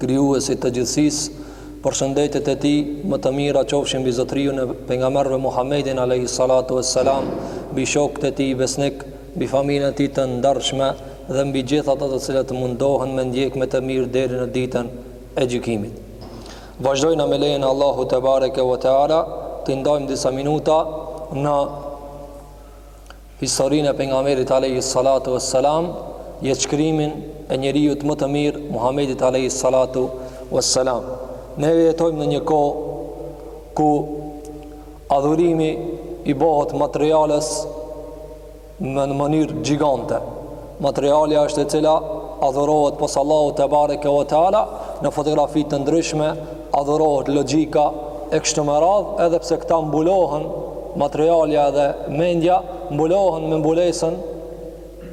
krijuesit të gjithësisë, përshëndetjet e tij më të mira qofshin mbi zotërinë e pejgamberëve Muhammedin alayhi salatu wassalam, mbi shokët e tij besnik, mbi familjen e tij të ndershme dhe mbi gjithë ata të cilët mundohen me e ndjek me të mirë deri në ditën e gjykimit. Vazhdojna me lejen e Allahut tebareke ve teala të ndajmë disa minuta në Historinë e Pejgamberit alejhi salatu ves selam, jetëshkrimin e njeriut më të mirë, Muhamedit alejhi salatu ves selam. Ne jetojmë në një kohë ku adhurimi i bëhet materiales në mënyrë gjigante. Materialja është e cila adhurohet pos Allahut tebareke ve teala në fotografi të ndryshme, adhurohet logjika e kështu me radh, edhe pse këta mbulohen materialja dhe mendja mbulohen me mbulesën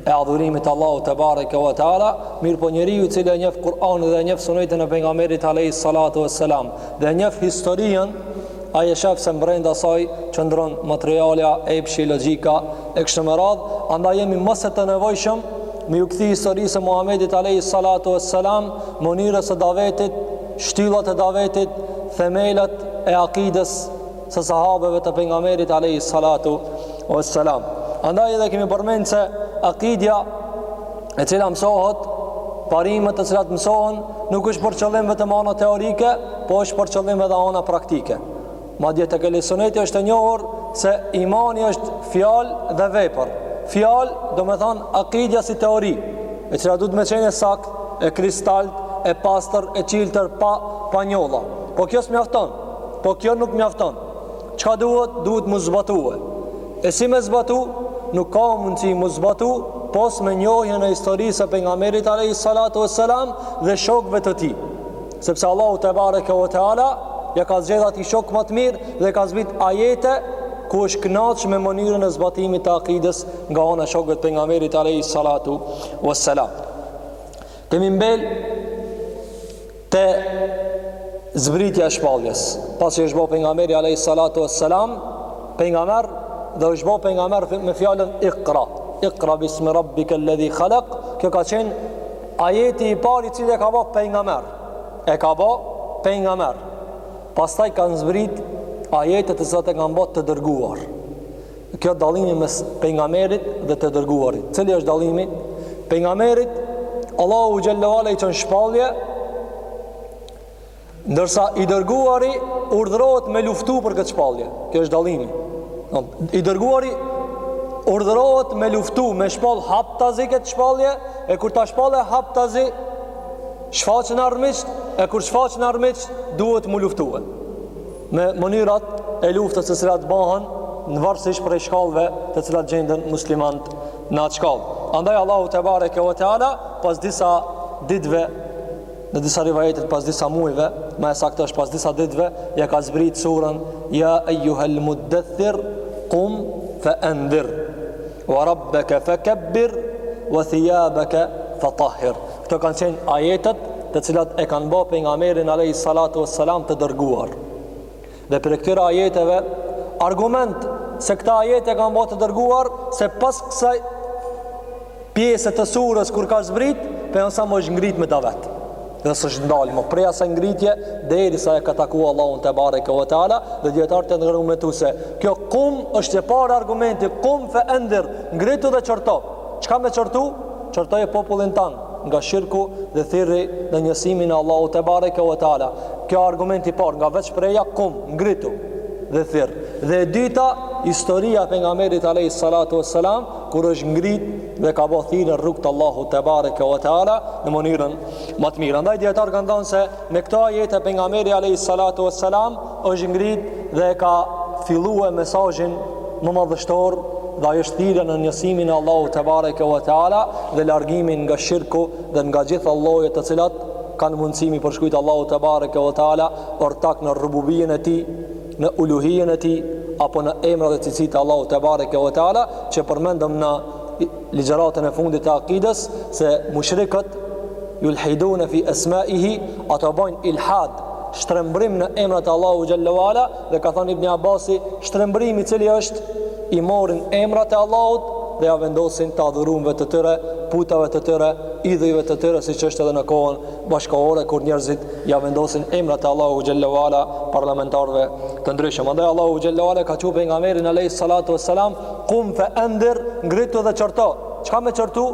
e adhurimit të Allahut tebareke ve teala, mirëpo njeriu i cili e njef Kur'anin dhe e njef Sunetin e pejgamberit alayhi salatu vesselam dhe e njef historinë Ai e shef se mbrenda saj qëndron materialja, epshi, logjika e kështu me radhë, andaj jemi më se të nevojshëm me ju kthy historisë së Muhamedit alayhi salatu wassalam, mënyrës së davetit, shtyllat e davetit, themelet e akides së sahabeve të pejgamberit alayhi salatu wassalam. Andaj edhe kemi përmend se akidja e cila mësohet, parimet të cilat mësohen, nuk është për qëllim vetëm ana teorike, po është për qëllim edhe ana praktike. Madje te ehli suneti është e njohur se imani është fjalë dhe vepër. Fjalë, domethënë, akidja si teori, e cila duhet me qenë e saktë, e kristaltë, e pastër, e çiltër, pa, pa njolla. Po kjo s'mjafton, po kjo nuk mjafton. Çka duhet? Duhet m'u zbatue. E si me zbatu? Nuk ka mundësi m'u zbatu pos me njohjen e historisë e pejgamberit alayhi salatu wassalam dhe shokëve të tij. Sepse Allahu tebareke ve teala ja ka zgjedh atij shokë më të mirë dhe ka zbrit ajete ku është kënaq me mënyrën e zbatimit të akides nga ana e shokëve të pejgamberit alayhi salatu wassalam. Kemi mbel te zbritja e shpalljes pasi është bë pejgamberi alayhi salatu wassalam pejgamber dhe është bë pejgamber me fjalën iqra iqra bismi rabbika alladhi khalaq kjo ka qenë ajeti i parë i cili e ka bë pejgamber e ka bë pejgamber pastaj kanë zbrit ajetet e sajë që e kanë bë të dërguar Ky dallimi mes pejgamberit dhe të dërguarit. Cili është dallimi? Pejgamberit Allahu xhelle ve ala i çon shpallje ndërsa i dërguari urdhërohet me luftu për këtë shpallje. Ky është dallimi. I dërguari urdhërohet me luftu, me shpall haptazi këtë shpallje, e kur ta shpallë haptazi shfaqen armiqt, e kur shfaqen armiqt duhet mu luftuar. Me mënyrat e luftës të cilat bëhen në varësisht prej shkallëve të cilat gjenden muslimanët në atë shkallë. Andaj Allahu tebareke ve teala, pas disa ditve, në disa rivajete pas disa mujve, ma e saktë është pas disa ditve, ia ka zbrit surën, ja ejjuhel muddethir, kum fe endhir. Wa rabbaka fakabbir wa thiyabaka fatahhir. Këto kanë qenë ajetet të cilat e kanë bërë pejgamberin alayhi salatu wassalam të dërguar. Dhe prej këtyre ajeteve argument se këta ajete e kanë bërë të dërguar se pas kësaj pjese të surës kur ka zbrit, pejgamberi a.s. është ngrit me davet. dhe s'është ndal më prej asaj ngritje derisa e ka taku Allahun tebareke ve teala dhe dijetarët janë argumentu se kjo kum është i pari argument kum fe endhir ngritu dhe qorto çka me qortu? qortoje popullin tan nga shirku dhe thirri në njësimin e Allahut tebareke ve teala ky argumenti i parë nga vet shprehja kum ngritu dhe thirr dhe e dyta historia e pejgamberit a.s. kur është ngrit dhe ka bë thirrje në rrugë të Allahut tebareke ve teala në mënyrën më të mirë. Andaj dijetarët kanë thënë se me këto ajete pejgamberi alayhi salatu wassalam është ngrit dhe e ka filluar mesazhin më madhështor dhe ajo është thirrja në njësimin e Allahut tebareke ve teala dhe largimi nga shirku dhe nga gjitha llojet në të cilat kanë mundësi me i përshkru Allahut tebareke ve teala ortak në rububijen e tij në uluhijen e tij apo në emrat dhe cilësitë e Allahut tebareke ve teala që e përmendëm në ligjëratën e fundit të akides se mushrikët yulhidun fi asma'ihi ata bojn ilhad shtrembrim në emrat e Allahut xhelle ve ala dhe ka thënë Ibn Abasi shtrembrimi i cili është i morin emrat e Allahut dhe ia vendosin të adhurumve të tyre, putave të tyre, idhujve të tyre, siç është edhe në kohën bashkëkohore kur njerëzit ia vendosin emrat e Allahut xhelle ve ala parlamentarëve të ndryshëm. Andaj Allahu xhelle ve ala e ka çu pejgamberin alayhi salatu wassalam, "Qum fa andir, ngritu dhe qorto." Çka me qortu?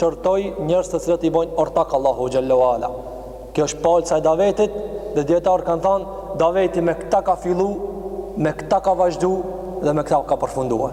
Qortoji njerëzit të cilët i bojnë ortak Allahut xhelle ve ala. Kjo është palca e davetit dhe dijetarët kanë thënë, daveti me këta ka fillu, me këta ka vazhdu dhe me këta ka përfunduar.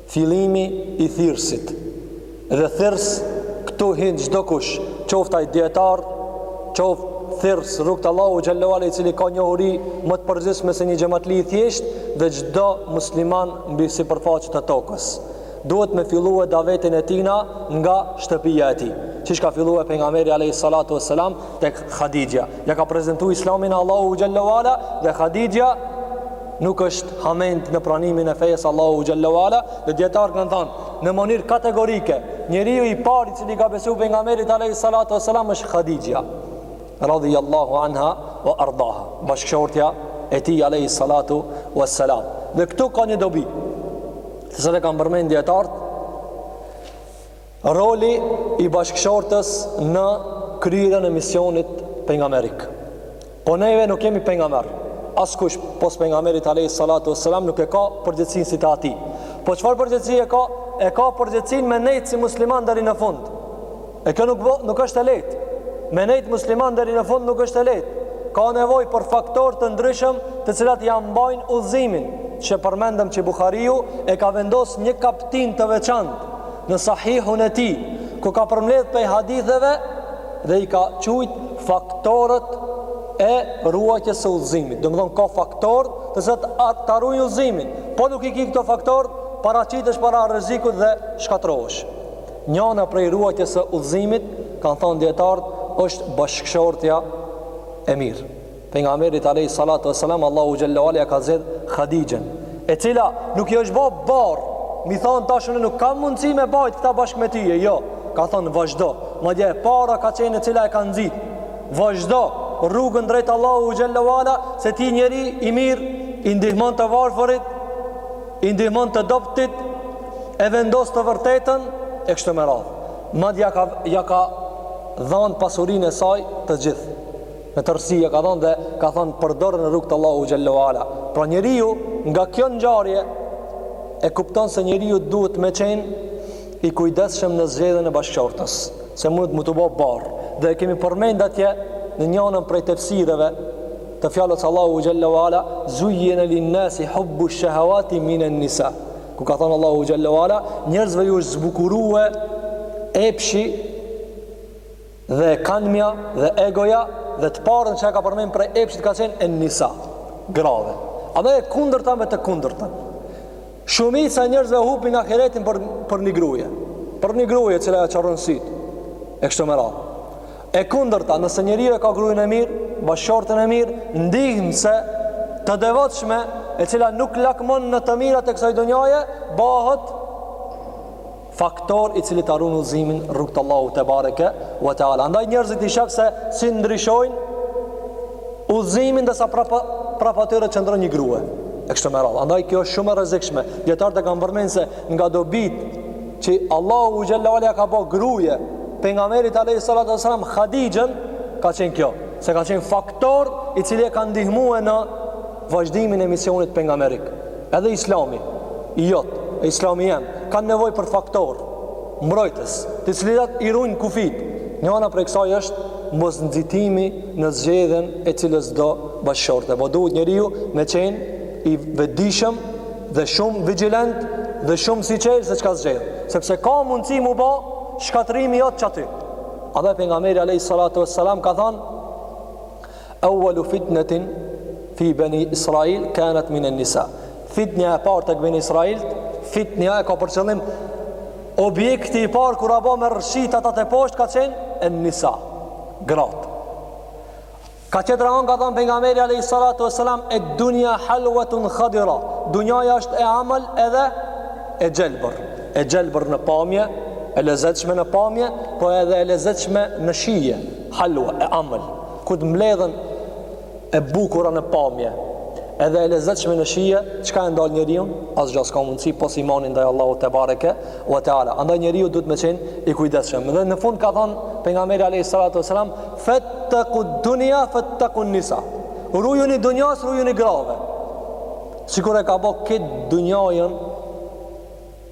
Fillimi i thirrjes dhe thirrës këtu hin çdo kush qoftë ai dijetar qoftë thirrës rrugt Allahu xhallahu ala i cili ka njohuri më të përgjithshme se një xhamatli i thjesht dhe çdo musliman mbi sipërfaqe të tokës duhet me fillue davetin e tina nga shtëpia e tij siç ka fillue pejgamberi alayhi salatu wassalam tek Khadija ia ka prezantu islamin e Allahu xhallahu ala dhe Khadija Nuk është hamend në pranimin e fesë Allahu xhallahu ala dhe dijetarët kanë thanë në mënyrë kategorike njeriu i parë i cili i ka besu pejgamberit Alehi Salatu e Salam është Khadijja radhi Allahu Anha wa ardaha bashkëshortja e tij Alehi Salatu e Salam dhe këtu ka një dobi të cilën e kanë përmend dijetarët Roli i bashkëshortes në kryerjen e misionit pejgamberik. Po neve nuk jemi pejgamber. Askush pos pejgamberit alayhis salatu wassalam nuk e ka përgjegjësinë si të atij. Po çfarë përgjegjësie e ka? E ka përgjegjësinë me nejt si musliman deri në fund. E kjo nuk bë, nuk është e lehtë. Me nejt musliman deri në fund nuk është e lehtë. Ka nevojë për faktorë të ndryshëm, të cilat ia mbajnë udhëzimin. Që përmendëm që Buhariu e ka vendos një kaptin të veçantë në sahihun e tij, ku ka përmledh prej haditheve dhe i ka qujt faktorët e ruajtjes së udhëzimit. Domethonë, ka faktorë të cilët ta rujnë udhëzimin. Po nuk i ki këto faktorë, paraqitesh para rrezikut dhe shkatrrohesh. Njana prej ruajtjes së udhëzimit, kanë thonë dijetarët, është bashkëshortja e mirë. pejgamberit alej salatu wasalam Allahu xhallahu ala ia ka zgjedh Hadixhen e cila nuk i është bo barrë me i thon tash unë nuk kam mundësi me bajt këta bashkë me ty jo ka thon vazhdo madje e para ka qenë e cila e ka nxit vazhdo rrugën drejt Allahu xhallahu ala se ti je njeri i mirë i ndihmon të varfërit i ndihmon të dobtit e vendos të vërtetën e kështu me radhë madje ja ka ja ka dhon pasurinë e saj të gjithë Në tërësi ia ka dhon dhe ka thonë përdore në rrugë të Allahu Gjellu Ala. Pra njeriu nga kjo ngjarje e kupton se njeriu duhet me qenë i kujdesshëm në zgjedhjen e bashkëshortës, se mundet me t'u bo barrë. Dhe e kemi përmend atje në njanën prej tefsireve të fjalës Allahu xhalla wala, zujjena lin nasi hubbu shahawati min an nisa. Ku ka thonë Allahu xhalla wala, njerëzve ju është zbukurue epshi Dhe e kanmja dhe egoja dhe të parën që e ka përmen prej epshit ka qenë en-nisa, grave. Edhe e kundërta me të kundërtën. Shumica e njerëzve hupin ahiretin për, për një gruje. Për një gruje cila ja qorron sytë. E kështu me radhë. E kundërta, nëse njeriu e ka grujën e mirë, bashkëshortën e mirë, ndihmëse të devotshme, e cila nuk lakmon në të mirat e kësaj dunjaje, bëhet faktor i cili ta ruan udhëzimin rrugë të Allahut tebareke ue teala andaj njerëzit i shef se si ndryshojnë udhëzimin ndërsa prapa prapa tyre qëndron një grua e kështu me radhë andaj kjo është shumë e rrezikshme dijetarët e kanë përmendur se nga dobitë që Allahu xhelle ue ala ka bë gruje pejgamberit alayhi salatu wasalam Hadixhen ka qenë kjo se ka qenë faktor i cili e ka ndihmuar në Vazhdimin e misionit pejgamberik. Edhe Islami i jot, e Islami jem, kanë nevojë për faktorë mbrojtës, të cilët i ruajnë kufijtë. Njëra prej kësaj është mos nxitimi në zgjedhjen e cilësdo bashkëshorte. Po duhet njeriu me qenë i vetëdijshëm dhe shumë vigjilent dhe shumë syçelë se çka zgjedh, sepse ka mundësi mu bë shkatërrimi jot qaty. Andaj pejgamberi alayhis salatu wassalam ka thënë Awwalu fitnetin fi bani Israil kanat min an-nisa. Fitnja e parë tek bani Israil, fitnja e ka për qëllim objekti i parë kur a bo me rrshit ata teposhtë ka qenë en-nisa gratë ka qenë tregon ka thonë pejgamberi alayhi salatu wassalam ed-dunja halwatun khadira dunjaja është e amël edhe e gjelbër e gjelbër në pamje e lezetshme në pamje po edhe e lezetshme në shije halwa e amël Kur të mbledhen e bukura në pamje, edhe e lezetshme në shije, çka e ndal njeriun? Asgjë, s'ka mundësi pos imanin ndaj Allahut tebareke ue teala. Andaj njeriu duhet me qenë i kujdesshëm. Dhe në fund ka thënë pejgamberi alayhis salatu wasalam, "Fattaqu dunya fattaqu nisa." Rujuni dunjas, rujuni grave. Sikur e ka bë këtë dunjajën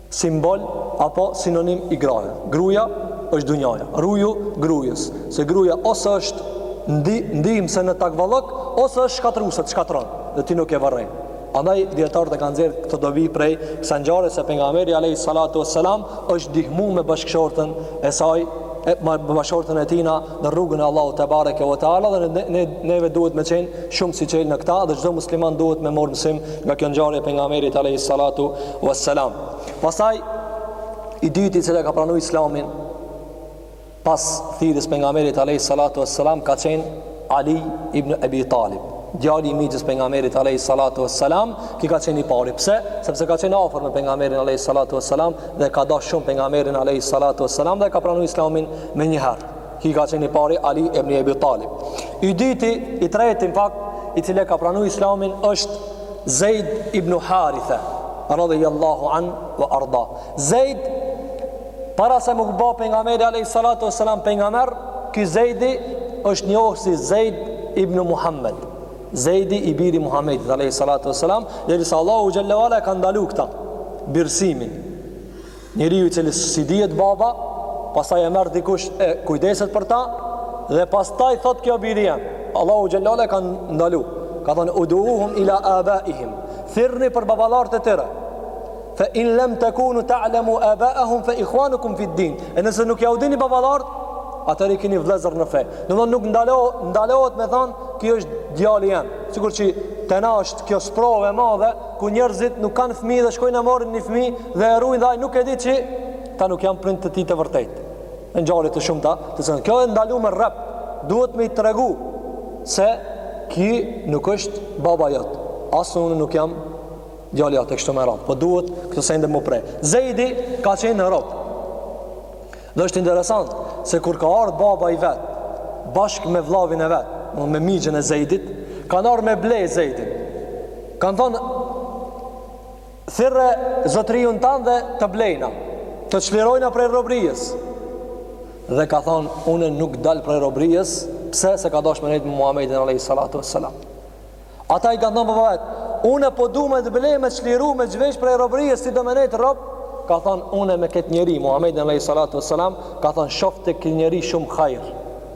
simbol apo sinonim i grave. Gruja është dunjaja. Ruju grujës, se gruja ose është ndi, ndihmëse në takvallëk, ose është shkatruse, të shkatron, dhe ti nuk e vëren. Andaj, dijetarët e kanë nxjerrë këtë dobi prej, kësaj ngjarje se pejgamberi alayhi salatu wassalam, është ndihmu me bashkëshorten e saj, e, me bashkëshorten e tina, në rrugën e Allahut tebareke ve teala dhe ne, ne neve duhet me qenë shumë syçelë në këtë dhe çdo musliman duhet me marr mësim nga kjo ngjarje e pejgamberit alayhi salatu wassalam. Pastaj i dyti i cili ka pranuar Islamin pas thirrjes pejgamberit alayhi salatu wassalam ka qenë Ali ibn Abi Talib. Djali i mixhës pejgamberit alayhi salatu wassalam, që ka qenë i pari. Pse? Sepse ka qenë afër me pejgamberin alayhi salatu wassalam dhe ka dashur shumë pejgamberin alayhi salatu wassalam dhe ka pranuar Islamin Menjëherë, ky ka qenë i pari Ali ibn Ebi Talib. I dyti, i treti n'fakt, i cili ka pranu islamin, është Zejd ibn Harithe, radijallahu anhu ve arda. Zejd, para se me u bo pejgamberi alayhi salatu wassalam pejgamber, ky Zejdi është njoh si Zejd ibn Muhammed. Zejdi i biri Muhammedit, alayhi salatu wassalam, derisa Allahu xhelle ve ala e ka ndalu këta, birsimin. Njeriu i cili s'i dihet baba, pastaj e merr dikush e kujdeset për ta dhe pastaj thot ky o biri jem. Allahu xhelle ve ala e ka ndalu. Ka thënë uduhum ila abaihim. Thirrni për baballarët e tyre. Fa in lam takunu ta'lamu abaahum fa ikhwanukum fi din. E nëse nuk ja u dini baballarët, atëherë i keni vëllezër në fe. Domthon nuk ndalohet me thon, ky është djali jem. Sikur që te na është kjo sprove e madhe ku njerëzit nuk kanë fëmijë dhe shkojnë e marrin një fëmijë dhe e ruajnë dhe ai nuk e di që ta nuk janë prind të tij të vërtetë. E ngjarje të shumta, të cilën kjo e ndalu me rrept, duhet me i tregu se ky nuk është baba jot. As unë nuk jam djali jot e kështu me radhë. Po duhet këto sende m'u pre. Zeidi ka qenë rob. Dhe është interesant se kur ka ardhur baba i vet bashkë me vllavin e vet, domethënë mixhën e Zeidit, kanë ardhur me ble Zeidin. Kanë thonë thirre zotëriun tand dhe të blejna, të çlirojna prej robrijës. Dhe ka thonë unë nuk dal prej robrijës, pse? Se ka dashur me nejt me Muhamedin alayhi salatu wassalam. Ata i kanë thënë baba vet, unë po du me të ble me t'çliru me t'zhvesh prej robëries si do me nejt rob, ka thënë unë me këtë njeri Muhamedin alayhi salatu wasalam, ka thënë shoh te ky njeri shumë hajr.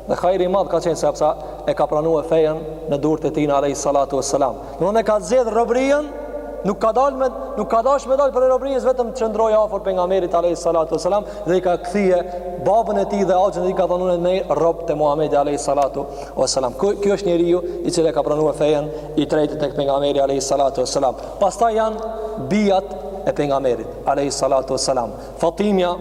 Dhe hajri i madh ka qenë sepse e ka pranuar fejen në durt e tij alayhi salatu wasalam. Domethënë e ka zgjedh robërien, nuk ka dalë me nuk ka dashur me dal prej robëries vetëm të qëndroj afër pejgamberit alayhi salatu wasalam dhe i ka kthye babën e tij dhe axhën e tij ka thënë unë rri rob te Muhamedi alayhi salatu wassalam ky ky është njeriu i cili e ka pranuar fejen i treti tek pejgamberi alayhi salatu wassalam. Pastaj janë bijat e pejgamberit alayhi salatu wassalam. Fatimia,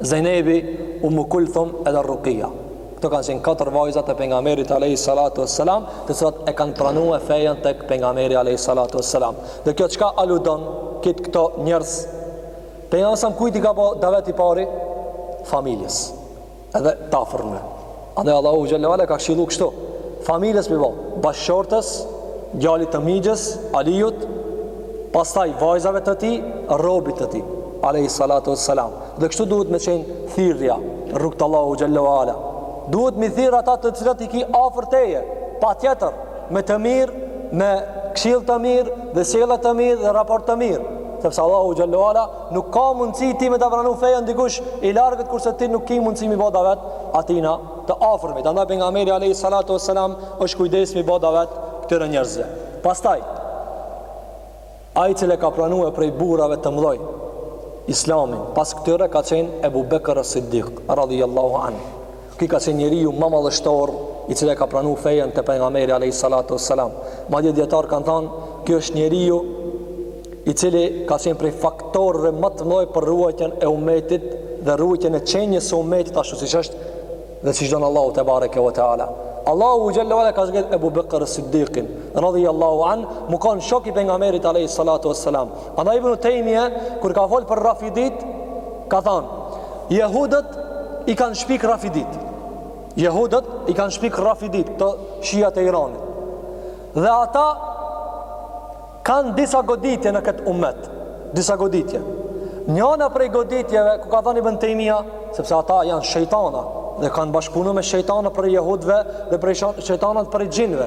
Zejnebi, Ummu Kulthum edhe Ruqia. Këto kanë qenë katër vajzat e pejgamberit alayhi salatu wassalam, të cilat e kanë pranuar fejen tek pejgamberi alayhi salatu wassalam. Dhe kjo çka aludon ki këto njerëz? Pejgamberi alayhi salatu wassalam kujt i ka bë davet i pari familjes. edhe të afërmve. Andaj Allahu xhelle ve ala ka këshilluar kështu familjes me i bo, bashkëshortes, djalit të mixhës, Aliut, pastaj vajzave të tij, robit të tij, alayhi salatu wassalam. Dhe kështu duhet me qenë thirrja, rrugë t'Allahut xhelle ve ala. Duhet m'i thirr ata të cilët i ki afër teje, patjetër, me të mirë, me këshill të mirë, dhe sjellje të mirë dhe raport të mirë, sepse Allahu xhelle ve ala Nuk ka mundësi ti me ta pranu fejën dikush i largët kurse ti nuk ke mundësi mi bo davet atina të afërmit. Andaj pejgamberi alayhi salatu wasalam është kujdes mi bo davet këtyre njerëzve. Pastaj ai i cili e ka pranuar prej burrave të mëdhoj Islamin, pas këtyre ka qenë Ebu Bekr as-Siddiq radhiyallahu anhu. Ky ka qenë njeriu ma madhështor i cili e ka pranu fejen te pejgamberi alejhi salatu e selam. Madje dijetarë kanë thanë, ky është njeriu i cili ka qenë prej faktorëve ma të mëdhoj për ruajtjen e umetit dhe ruajtjen e qenjes së umetit ashtu siç është dhe siç e don Allahu tebareke ve teala. Allahu xhalla wala ka zgjedh Abu Bakr as-Siddiqin radhiyallahu an, me kanë shok i pejgamberit alayhi salatu wassalam. Andaj ibn Taymija kur ka fol për Rafidit ka thanë Jehudët i kanë shpik rafidit. Jehudët i kanë shpik rafidit të shijat e Iranit. Dhe ata kanë disa goditje në këtë umet. Disa goditje. Njana prej goditjeve, ku ka thanë Ibn Tejmija, sepse ata janë shejtana dhe kanë bashkëpunu me shejtanat prej jehudve dhe prej shejtanat prej xhinve.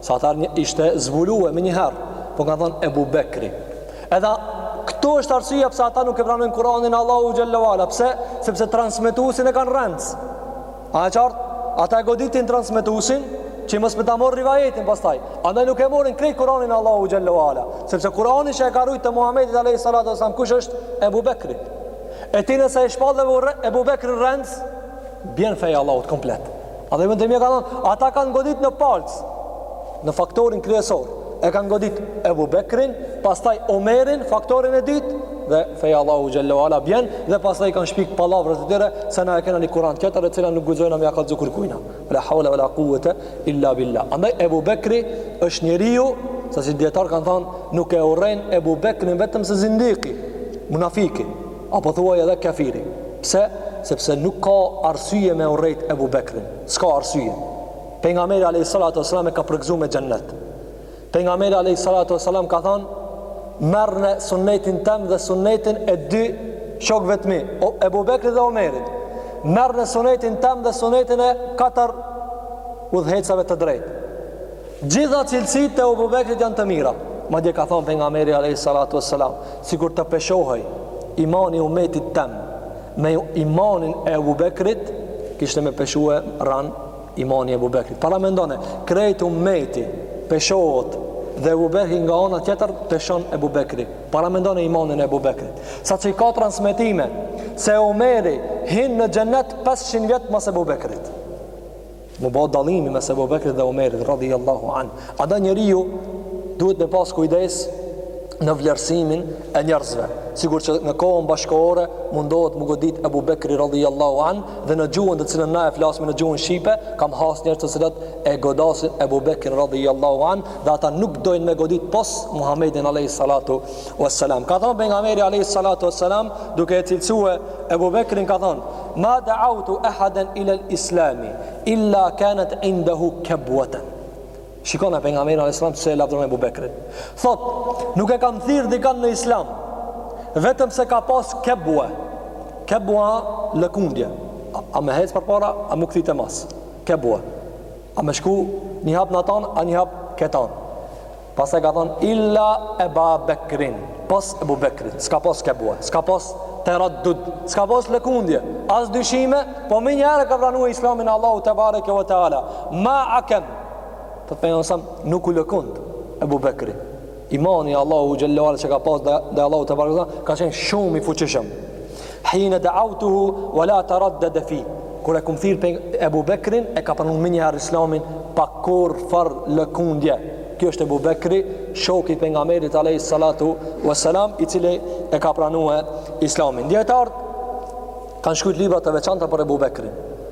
Se ata ishte zbulue menjëherë, po kanë thonë Ebu Bekri. Edhe, këtu është arsyja pse ata nuk e pranojnë Kuranin e Allahut xhelle ve ala, pse? Sepse transmetusin e kanë rrenc. A je qartë? Ata e goditin transmetusin, që mos me ta marrë rivajetin pastaj. Andaj nuk e marrin krejt Kuranin e Allahut xhelle ve ala, sepse Kuranin që e ka rujtë te Muhammedit a.s. kush është Ebu Bekri. E ti nëse e shpall Ebu Bekrin rrenc, bjen feja e Allahut komplet. Andaj Ibn Tejmije ka thanë, ata kanë godit në palcë, në faktorin kryesor, e kanë godit Ebu Bekrin, pastaj Omerin, faktorin e dytë, dhe feja e Allahut xhelle ve ala bjen, dhe pastaj kanë shpik pallavrat e tyre, se na e kena një kuran tjetër, e cila nuk guzojna me ja kallëzu kurkujna. Vela hawla, vela kuvete, illa billa. Andaj Ebu Bekri është njeriu, saqë dijetarë kanë thanë, nuk e urren Ebu Bekrin vetëmse zindiki, munafiki. Apo thuaj edhe kafiri. Pse? Sepse nuk ka arsye me urrejt Ebu Bekrin. Ska arsye. Pejgamberi Alejhi Salatu Vesalam e ka përgëzu me xhennet. Pejgamberi Alejhi Salatu Vesalam ka than, merrne sunnetin tem dhe sunnetin e dy shokve t'mi, Ebu Bekrit dhe Omerit. Merrne sunnetin tem dhe sunnetin e katër udhëheqsave të drejtë. Gjitha cilësitë e Ebu Bekrit janë të mira. Madje ka thanë pejgamberi Alejhi Salatu e Salam, sikur të peshohej imani i umetit tem, me imanin e Ebu Bekrit, kishte me peshue ran imani i Ebu Bekrit. Paramendone, krejt umeti, peshohet, dhe Ebu Bekri nga ana tjetër, peshon Ebu Bekri. Paramendone imanin e Ebu Bekrit. Saqë ka transmetime, se Omeri hin në xhennet 500 vjet mas Ebu Bekrit. Mu bo dallimi mes Ebu Bekrit dhe Omerit, radhi Allahu anhu. Andaj njeriu duhet me pas kujdes në vlerësimin e njerëzve. Sikur që në kohën bashkëkohore mundohet me godit Ebu Bekri radhi Allahu anhu dhe në gjuhën të cilën na e flasim në gjuhën Shqipe, kam has njerëz të cilët e godasin Ebu Bekrin radhi Allahu anhu dhe ata nuk dojnë me godit pos Muhammedin Alejhi Salatu Veselam. Ka thonë Pejgamberi Alejhi Salatu Veselam duke e cilësue Ebu Bekrin ka thonë Ma da'awtu ahadan ila al-islam illa kanat 'indahu kabwatan. Shikoni pejgamberi alayhis salam si e lavdëron Abu Bekrin. Thotë, nuk e kam thirr dikan në islam, vetëm se ka pas kabwa. Kabwa lëkundje. A, a me hec përpara, a me u kthy te mas. Kabwa. A me shku një hap n'atan, a një hap këtan. Pastaj ka thonë illa Eba Bekrin, pos Ebu Bekrit, s'ka pas kebue, s'ka pas tereddud, s'ka pas lëkundje, as dyshime, po menjëherë e ka pranue islamin e Allahut tebareke ve teala, ma akem, thotë Pejgamberi alejhi selam, nuk u lëkund, Ebu Bekri, imani Allahu xhel-le ve ala që ka pas te, te Allahu tebareke ve teala ka qenë shumë i fuqishëm, Hine deautuhu, wa la tereddede fih. Kur e kam thirr për Ebu Bekrin, e ka pranu menjëherë islamin, pa kurrfarë lëkundje. Ky është Ebu Bekri, shoki i Pejgamberit alejhi salatu wa salam, i cili e ka pranue islamin. Dijetarët kanë shkrujt libra të veçanta për Ebu Bekrin.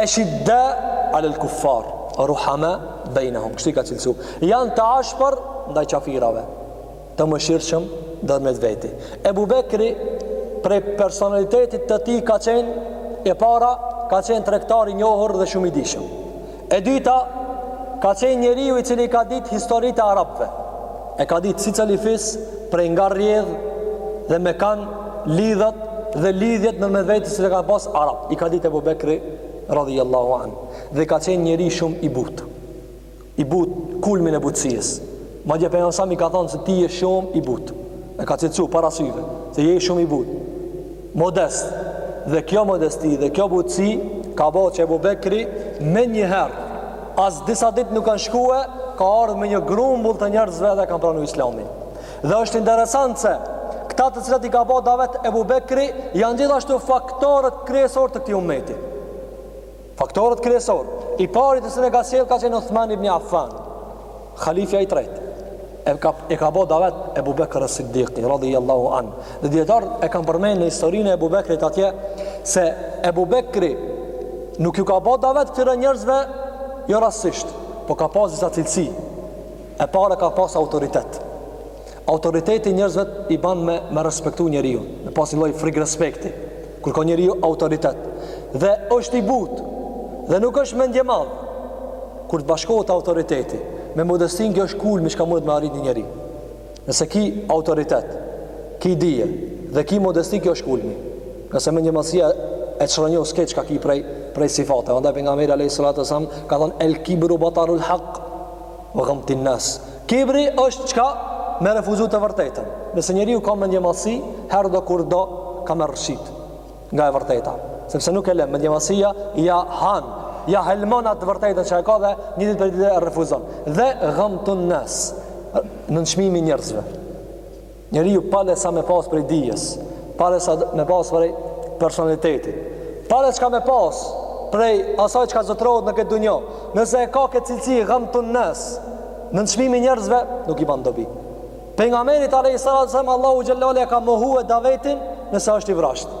Eshidda ala al-kuffar, ruhama bainahum. Kështu i ka cilësu. Janë të ashpër ndaj qafirave, të mëshirshëm ndërmjet veti. Ebu Bekri prej personalitetit të tij ka qenë e para, ka qenë tregtar i njohur dhe shumë i dijshëm. E dyta, ka qenë njeriu i cili i ka ditë historitë e arabëve. E ka ditë secili fis prej nga rrjedh dhe me kan lidhet dhe lidhjet ndërmjet veti si i kanë pas arabët. I ka ditë Ebu Bekri radhi Allahu anhu. Dhe ka qenë njeri shumë i butë. I butë kulmin e butësisë. Madje Pejgamberi alejhi selam i ka thonë se ti je shumë i butë. E ka cilësu para syve. Se je shumë i butë. Modest. Dhe kjo modesti dhe kjo butësi ka bo që Ebu Bekri menjëherë, as disa ditë nuk kanë shkue, ka ardhë me një grumbull të njerëzve dhe kanë pranu islamin. Dhe është interesant se këta të cilat i ka bo davet Ebu Bekri janë gjithashtu faktorët kryesorë të këtij umeti. Faktorët kryesorë, i pari të cilin e ka sjellë ka qenë Uthman ibn Affan, halifja i tretë. E ka e ka bo davet Ebu Bekr as-Siddiq radhiyallahu anhu. Dhe dijetarët e kanë përmendur në historinë e Abu Bekrit atje se Abu Bekri nuk ju ka bo davet këtyre njerëzve jo rastësisht, po ka pas disa cilësi. E para ka pas autoritet. Autoriteti njerëzvet i ban me respektu njeriun, me pas një lloj frikë respekti. Kur ka njeriu autoritet dhe është i butë dhe nuk është mendje madh. Kur të bashkohet autoriteti me modestin kjo është kulmi çka munet me arrit një njeri. Nëse ki autoritet, ki dije dhe ki modesti kjo është kulmi. Ndërsa mendjemadhësia e çrrënjos krejt çka ki prej prej sifate. Andaj pejgamberi alayhis salatu wasalam ka thanë el kibru batarul haq wa ghamtun nas. Kibri është çka me refuzu të vërtetën. Nëse njeriu ka mendjemadhësi, herë do kur do ka me rëshit nga e vërteta. Sepse nuk e le, mendjemadhësia ja han, ja helmon atë vërtetën që e ka dhe një ditë për ditë e refuzon. Dhe ghamtun nas, nënçmimi i njerëzve. Njeriu pale sa me pas prej dijes, pale sa me pas prej personalitetit, pale çka me pas prej asaj çka zotërohet në këtë dunja, nëse e ka këtë cilësi ghamtun nas, nënçmimi i njerëzve, nuk i ban dobi. Pejgamberit alayhi salatu wasalam, Allahu xhelle ia ka mohue davetin nëse është i vrazhdë.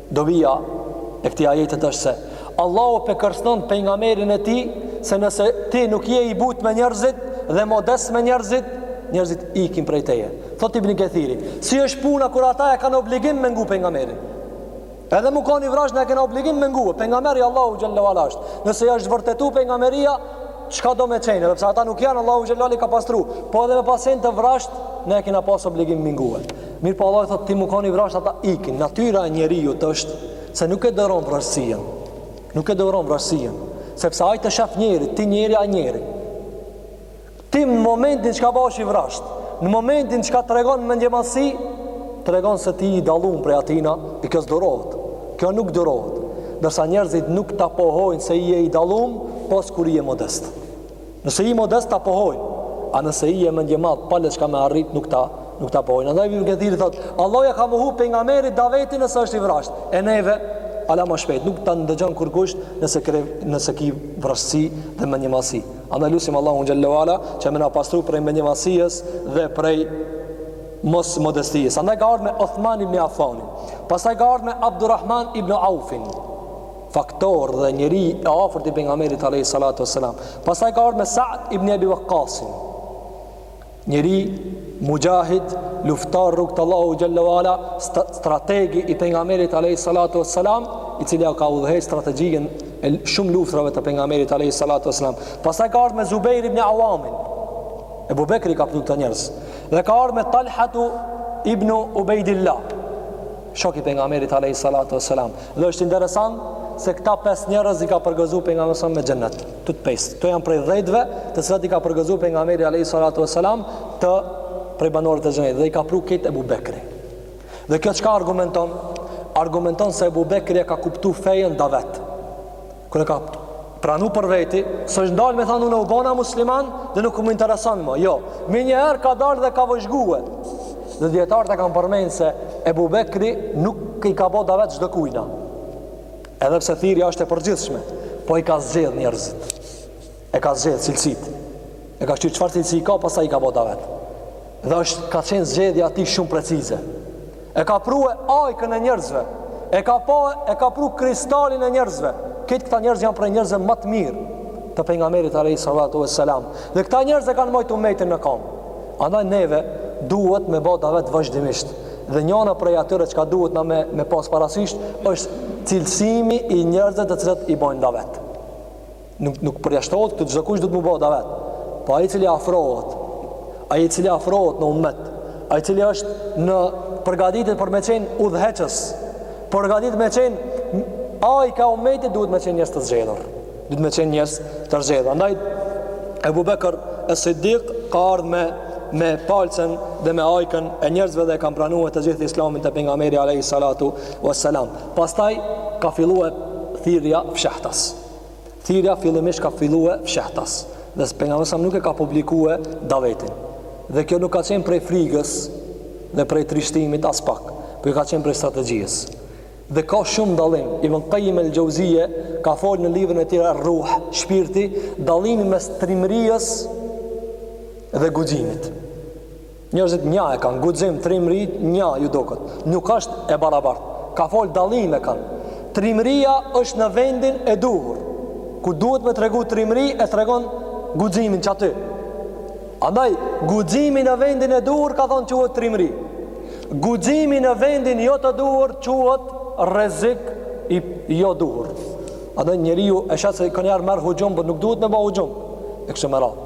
Dobia e këtij ajeti është se Allahu p'e kërcënon pejgamberin e tij se nëse ti nuk je i butë me njerëzit dhe modest me njerëzit, njerëzit ikin prej teje. Thot Ibn Kathiri, si është puna kur ata e kanë obligim me ngue pejgamberin? Edhe me kon i vrazhdë na e kena obligim me ngue. Pejgamber i Allahut xhelle ue ala është. Nëse ja është vërtetu pejgamberia, çka do me qenë, edhe pse ata nuk janë Allahu xhelle i ka pastru. Po edhe me pas qenë të vrazhdë, na e kena pas obligim me ngue. Mirëpo Allahu i thotë ti me kon i vrazhdë ata ikin. Natyra e njeriut është se nuk e duron vrazhdësinë. Nuk e duron vrazhdësinë. Sepse ai të sheh njeri, ti njeri, ai njeri. Ti në momentin çka bahesh i vrazhdë, në momentin çka tregon mendjemadhësi, tregon se ti je i dallum prej atina, e kjo s'durohet. Kjo nuk durohet. Ndërsa njerëzit nuk ta pohojnë se je i dallum, pos kur je modest. Nëse je modest ta pohojnë, a nëse je mendjemadh pale çka me arrit nuk ta nuk ta pohojnë. Andaj Ibn Kathiri thot, Allahu ja ka mohu pejgamberit davetin nëse është i vrazhdë. E neve hala ma shpejt, nuk ta ndëgjon kurkush nëse kre, nëse ki vrazhdësi dhe mendjemadhësi. Andaj lusim Allahun xhelle ue ala që me na pastru prej mendjemadhësisë dhe prej mos modestisë. Andaj ka ardh me Uthman ibn Affanin. Pastaj ka ardh me Abdurrahman ibn Aufin. faktor dhe njeri i afërt i pejgamberit alayhi salatu wasalam. Pastaj ka ardh me Sa'd ibn Abi Waqqasin. Njeri mujahid, luftar n'rrugë t'Allahut xhelle ue ala, strateg i pejgamberit alayhi salatu wasalam, i cili ka udhëheq strategjinë e shumë luftrave të pejgamberit alayhi salatu wasalam. Pastaj ka ardh me Zubair ibn Awamin. Ebu Bekri i ka pru këta njerëz. Dhe ka ardh me Talhatu ibn Ubejdillah. shok i pejgamberit alayhi salatu wassalam. Dhe është interesant se këta pesë njerëz i ka përgëzuar pejgamberi a.s. me xhennet. Të të pesë. Këto janë prej 10-ve, të cilat i ka përgëzuar pejgamberi alayhi salatu wassalam të prej banorëve të xhennetit dhe i ka pru krejt Ebu Bekri. Dhe kjo çka argumenton? Argumenton se Ebu Bekri e ka kuptu fenë davet. Kur e ka pranu për veti, s'është ndalë me thanë unë u bona musliman dhe nuk më intereson mo. Jo, menjëherë ka dalë dhe ka vëzhgue. Dhe dijetarët e kanë përmend se Ebu Bekri nuk i ka bo davet çdokujna. Edhe pse thirrja është e përgjithshme, po i ka zgjedhë njerëzit. E ka zgjedh cilësit. E ka shqyr çfarë cilësi ka, pastaj i ka bo davet. Dhe është ka qenë zgjedhja e tij shumë precize. E ka prue ajkën e njerëzve. E ka pa, e ka pru kristalin e njerëzve. Këtë këta njerëz janë prej njerëzve më të mirë të pejgamberit alayhi salatu vesselam. Dhe këta njerëz e kanë mbajtur umetin në kambë. Andaj neve duhet me bo davet vazhdimisht. Dhe njana prej atyre çka duhet na me me pas parasysh është cilësimi i njerëzve të cilët i bojnë davet. Nuk nuk përjashtohet këtu, çdokujt duhet m'u bo davet. Po ai i cili afrohet, ai i cili afrohet në ummet, ai i cili është në përgatitje për me qenë udhëheqës, përgatitje me qenë ajka e ummetit duhet me qenë njerëz të zgjedhur. Duhet me qenë njerëz të zgjedhur. Andaj Ebu Bekër e Siddiq ka ardhë me, me palcen dhe me ajkën e njerëzve dhe e kanë pranue të gjithë islamin te pejgamberi a.s. Pastaj ka fillue thirrja fshehtas. Thirrja fillimisht ka fillue fshehtas dhe pejgamberi a.s. nuk e ka publikue davetin. Dhe kjo nuk ka qenë prej frigës dhe prej trishtimit aspak, por ka qenë prej strategjisë. Dhe ka shumë dallim. Ibn Qayyim el-Jauziye ka folë në librin e tij Ar-Ruh, Shpirti, dallimin mes trimërijës dhe guximit. Njerëzit nja e kanë guxim trimëri nja ju duket nuk është e barabart ka fol dallim e kanë trimëria është në vendin e duhur kur duhet me tregu trimëri e tregon guximin qaty andaj guximi në vendin e duhur ka thonë quhet trimëri guximi në vendin jo të duhur quhet rrezik i jo duhur andaj njeriu e sheh se ka njerëz merr huxhum por nuk duhet me bo huxhum e kështu me radhë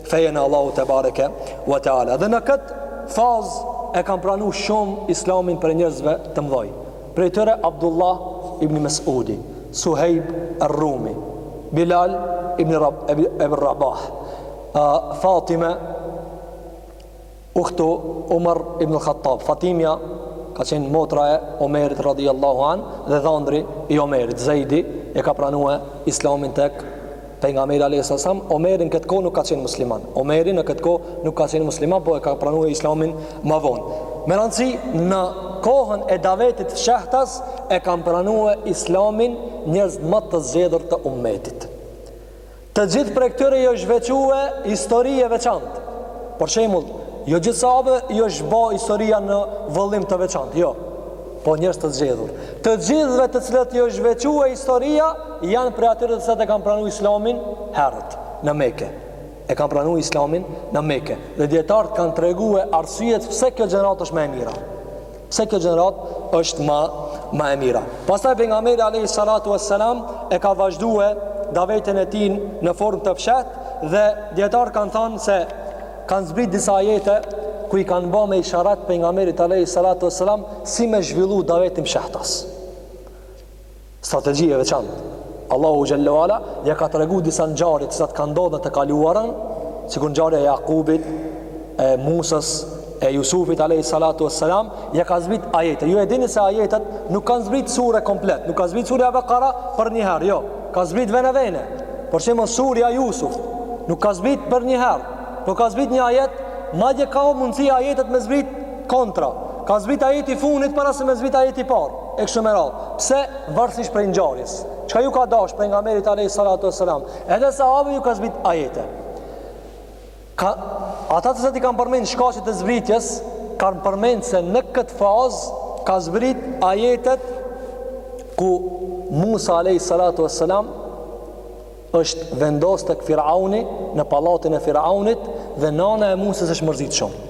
fenë e Allahut te bareke ve teala dhe në kët fazë e kanë pranu shumë islamin prej njerëzve të mëdhoj prej tyre Abdullah ibn Mesudi Suhejb er-Rumi Bilal ibn Rab, Rabah Fatime Uhtu Umar ibn Khattab, Fatimja ka qenë motra e Omerit radhiyallahu an dhe dhandri i Omerit, Zejdi e ka pranue Islamin tek pejgamberi alayhis salam. Omeri n'këtë kohë nuk ka qenë musliman. Omeri në këtë kohë nuk ka qenë musliman, po e ka pranue Islamin ma vonë. Me rëndësi në kohën e davetit fshehtas e kanë pranue Islamin njerëz ma të zgjedhur të ummetit. Të gjithë prej këtyre ju është veçue histori e veçantë. Për shembull, jo gjithë sahabëve ju është bo historia në vëllim të veçantë, jo. Po njerëz të zgjedhur. Të gjithëve të cilët ju është veçue historia janë prej atyre të cilët e kanë pranu Islamin herët në Mekë. E kanë pranu Islamin në Mekë. Dhe dijetarët kanë tregue arsyet pse kjo gjeneratë është më e mira. Pse kjo gjeneratë është ma, ma e mira. Pastaj pejgamberi alejhi salatu ve selam e ka vazhdue davetin e tij në formë të fshehtë dhe dijetarët kanë thanë se kanë zbrit disa ajete ku i kanë ba me isharat pejgamberit alejhi salatu ve selam si me zhvillu davetin fshehtas. Strategji e veçantë. Allahu xhelle ve ala ja ka tregu disa ngjarje të cilat kanë ndodhur në të kaluarën, sikur ngjarja e Jakubit, e Musës, e Jusufit alayhi salatu wassalam, ja ka zbrit ajetet. Ju e dini se ajetet nuk kanë zbrit sure komplet, nuk ka zbrit surja Bakara për një herë, jo. Ka zbrit vene vene. Për shembull surja Jusuf nuk ka zbrit për një herë, po ka zbrit një ajet, madje ka mundësi ajetet me zbrit kontra. Ka zbrit ajeti i fundit para se me zbrit ajeti i parë. e kështu me radhë. Pse varësisht prej ngjarjes, çka ju ka dash pejgamberit alayhi salatu wasalam, edhe sahabëve ju ka zbrit ajete. Ata të cilët i kanë përmend shkaqet e zbritjes, kanë përmend se në këtë fazë ka zbrit ajetet ku Musa alayhi salatu wasalam është vendos tek Firauni në pallatin e Firaunit dhe nana e Musës është mërzit shumë.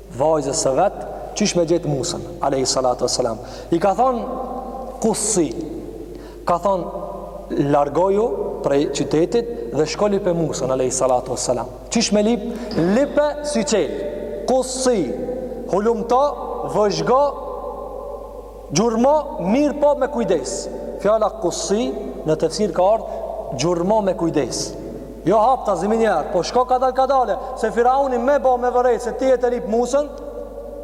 vajzës së vet qysh me gjet Musën alayhi salatu wassalam i ka thon kussi ka thon largoju prej qytetit dhe shko lype Musën alayhi salatu wassalam qysh me lyp lype si çel kussi hulumto vëzhgo Gjurmo mirëpo me kujdes. Fjala qussi në tefsir ka ardhur gjurmo me kujdes. Jo haptazi menjëherë, po shko kadal kadale, se Firauni me bo me vërejt se ti je tu lyp Musën,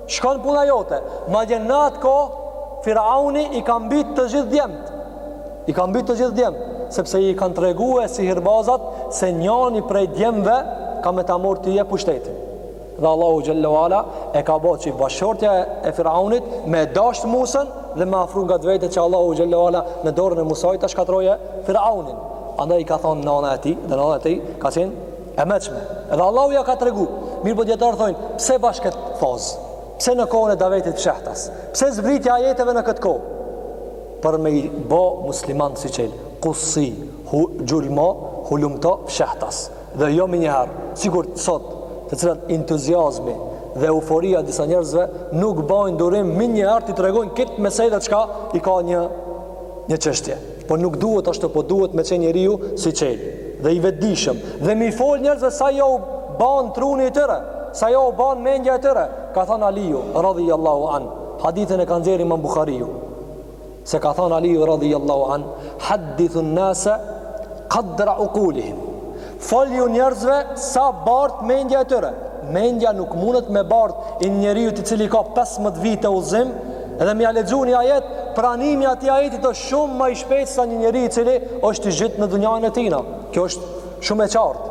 shkon puna jote. Madje në atë kohë, Firauni i ka mbyt të gjithë djemtë. I ka mbyt të gjithë djemtë, sepse i kanë tregue sihirbazat se njani prej djemve ka me ta marr ty pushtetin. Dhe Allahu xhalla wala e ka bo që bashkshortja e Firaunit me e dashtë Musën dhe me e afru ngat vetit që Allahu xhalla wala në dorën e Musait ta shkatrroje Firaunin. Andaj i ka thonë nana e tij, dhe nana e tij ka qenë e meçme. Dhe Allahu ja ka tregu. Mirëpo dijetarët thonë, pse bash kët fazë? Pse në kohën e Davetit fshehtas? Pse zbritja e ajeteve në këtë kohë? Për me i bo musliman syçelë, kussihi, gjurmo, hulumto, fshehtas. Dhe jo menjëherë, sikur sot, të cilat entuziazmi dhe euforia e disa njerëzve nuk bajnë durim menjëherë t'i tregojnë këtë mesela çka i ka një një çështje. Po nuk duhet ashtu, po duhet me qenë njeriu syçelë dhe i vedijshëm dhe me i fol njerëzve sa jau ban truni i tyre, sa jau ban mendja e tyre. Ka thanë Aliu radhiyallahu an, hadithin e ka nxjerrë Imam Buhariu. Se ka thanë Aliu radhiyallahu an, "Hadithu an-nasa qadra uqulihim." Foliu njerëzve sa bart mendja e tyre. Mendja nuk mundet me bart i njeriu i cili ka 15 vite udhëzim dhe me ia lexu një ajet, pranimi i atij ajeti është shumë ma i shpejtë sa një njeri i cili është i zhytë në dunjanë e tijna. Kjo është shumë e qartë.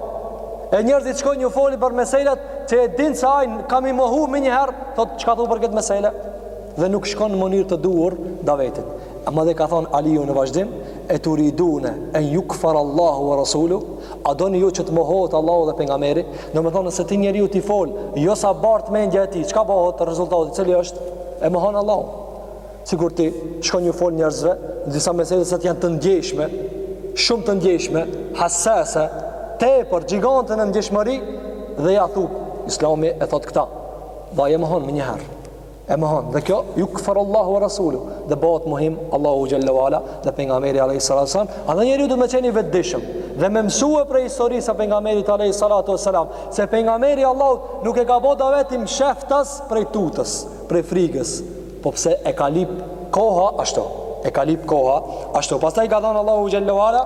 E njerëzit shkojnë ju folin për meselat që e din se ai ka me i mohu menjëherë, thotë çka thu për këtë meselë. Dhe nuk shkon në mënyrë të duhur davetit. A madje ka thënë Aliu në vazhdim, e turidune en yukfar Allahu wa rasulu, a doni ju që të mohohet Allahu dhe pejgamberi? Domethonë se ti njeriut i fol, jo sa bart mendja e tij, çka bohet rezultati, cili është e mohon Allahu. Sikur ti shkon ju fol njerëzve, disa mesela sa janë të ndjeshme, shumë të ndjeshme, hassase, tepër gjigante në ndjeshmëri dhe ja thu, Islami e thot këta. Dhe e mohon menjëherë. e mohon dhe kjo jukfaru Allahu ve Rasuluh dhe bëhet mohim Allahu xhelle ve ala dhe pejgamberi a.s. a dhe njeri do me qenë i vetëdijshëm dhe me mësue prej historisë së pejgamberit a.s. se pejgamberi Allahut nuk e ka bo davetin msheftas prej tutës prej frigës po pse e ka lip koha ashtu e ka lip koha ashtu pastaj ka thanë Allahu xhelle ve ala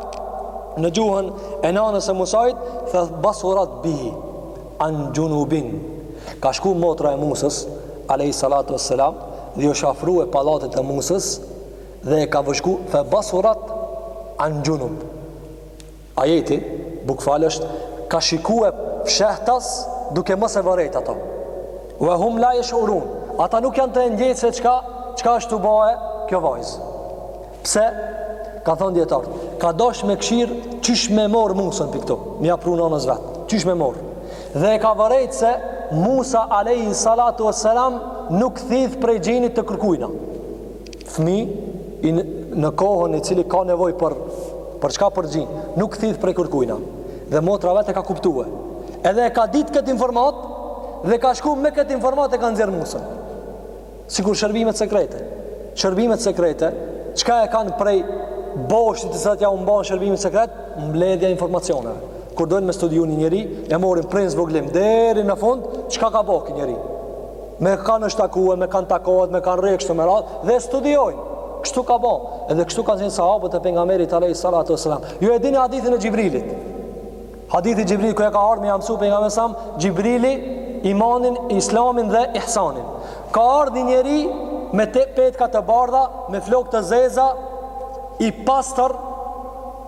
në gjuhën e nanës e Musait fe basurat bihi An xhunubin, Ka shku motra e Musës, alejhi salatu ves selam, dhe ju është afrue pallatit të Musës, dhe e ka vëzhgu, fe basurat an xhunub. Ajeti, bukvalisht, ka shikue fshehtas duke mos e vërejt ato. Ve hum la jesh'urun, ata nuk janë tu e ndjejt se çka, çka është tu ba kjo vajzë. Pse? Kanë thonë dijetarët, ka dosht me kshyrë qysh me morr Musën prej këtu, me ia pru nanës vet, qysh me morr. Dhe e ka vërejt se Musa alejhi salatu ve selam nuk thith prej gjinit të kërkujna. Fëmijë në kohën i cili ka nevoj për, për çka për gjin, nuk thith prej kërkujna. Dhe motra vet e ka kuptue. Edhe e ka ditë këtë informatë dhe ka shku me këtë informatë e ka nxjerr Musën. sikur shërbimet sekrete. Shërbimet sekrete, çka e kanë prej boshtit të cilat ja u mban shërbimin sekret, mbledhja e informacioneve. Kur dojnë me studiu një njeri, e morrin prej së vogli, deri në fund, çka ka bo ky njeri. Me kan është takue, me kan takohet, me kan rri, kshtu me radhë, dhe e studiojnë. Kështu ka bo, edhe kështu kanë qenë sahabët e pejgamberit alejhi salatu selam. Ju e dini hadithin e Xhibrilit. Hadithi Xhibril kur e ka ardh me ia mësu pejgamberit sam, Xhibrili imanin, islamin dhe ihsanin. Ka ardh një njeri me petka të bardha, me flok të zeza, i pastër,